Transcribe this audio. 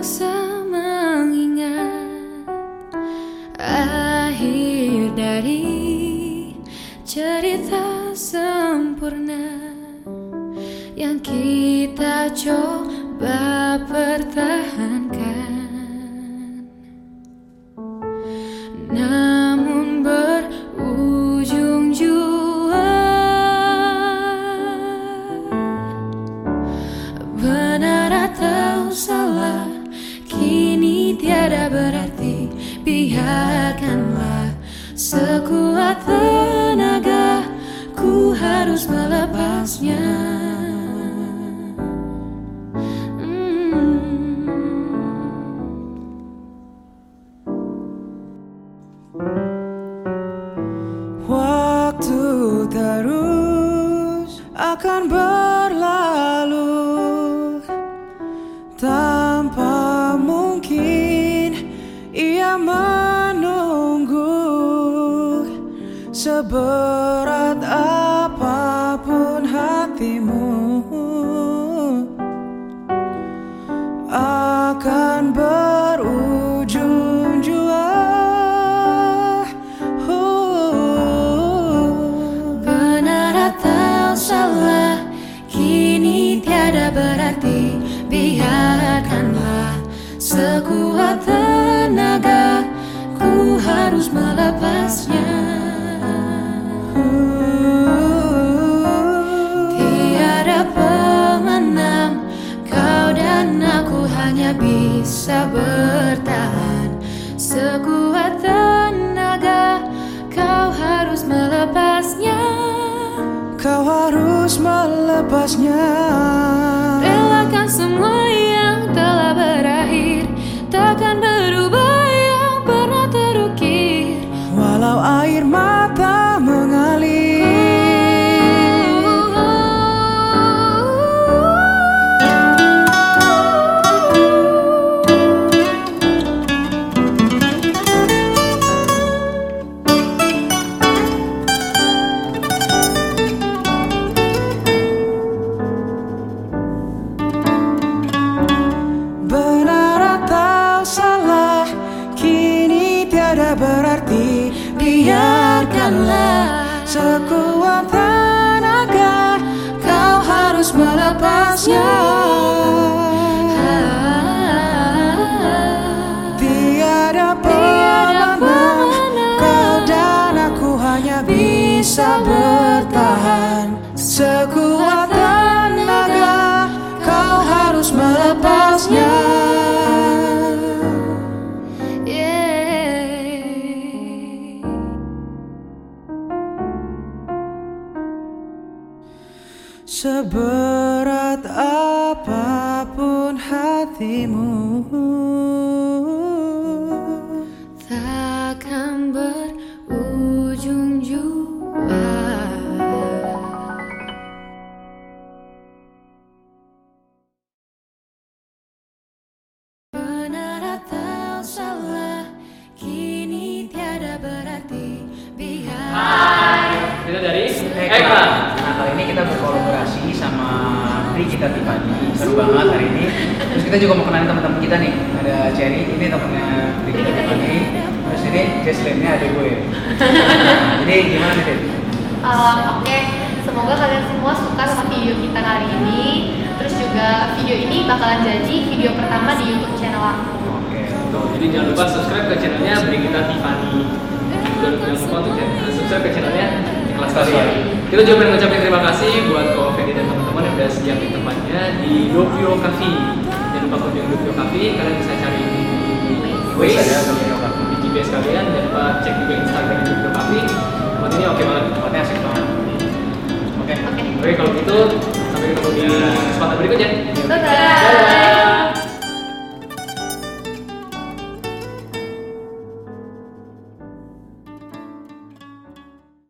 terpaksa mengingat akhir dari cerita sempurna yang kita coba pertahankan. Berarti Biarkanlah Sekuat tenaga Ku harus melepasnya Hmm. Waktu terus akan berlalu menunggu Seberat apa pun hatimu. Akan berujung jua. Benar atau salah Kini tiada berarti Biarkanlah Sekuat harus melepasnya. Tiada pemenang Kau dan aku hanya bisa bertahan. Sekuat tenaga Kau harus melepasnya. Kau harus melepasnya. Relakan semua yang telah berakhir Takkan Sekuat tenaga Kau harus melepasnya Seberat apa pun hatimu kali ini kita berkolaborasi sama Brigita Tiffany Seru banget hari ini Terus kita juga mau kenalin teman-teman kita nih Ada Cherry, ini temennya Brigita Tiffany Terus ini Jesslyn-nya ada gue nah, Jadi gimana nih Dit? Um, Oke, semoga kalian semua suka sama video kita kali ini. Terus juga video ini bakalan jadi video pertama di YouTube channel aku. Oke Tuh, jadi jangan lupa subscribe ke channelnya Brigita Tiffany. Jangan lupa untuk subscribe ke channelnya Ikhlas Kalian. Kita juga pengen ngucapin terima kasih buat Ko Fendi dan teman-teman yang udah siapin tempatnya di Dopio Cafe. Jangan lupa kunjungi Dopio Cafe, kalian bisa cari di Waze, di GPS kalian. Jangan lupa cek juga Instagram Dopio Cafe. Tempat ini oke banget. Tempatnya asik banget Oke Oke. Oke, kalau gitu sampai ketemu di kesempatan berikutnya.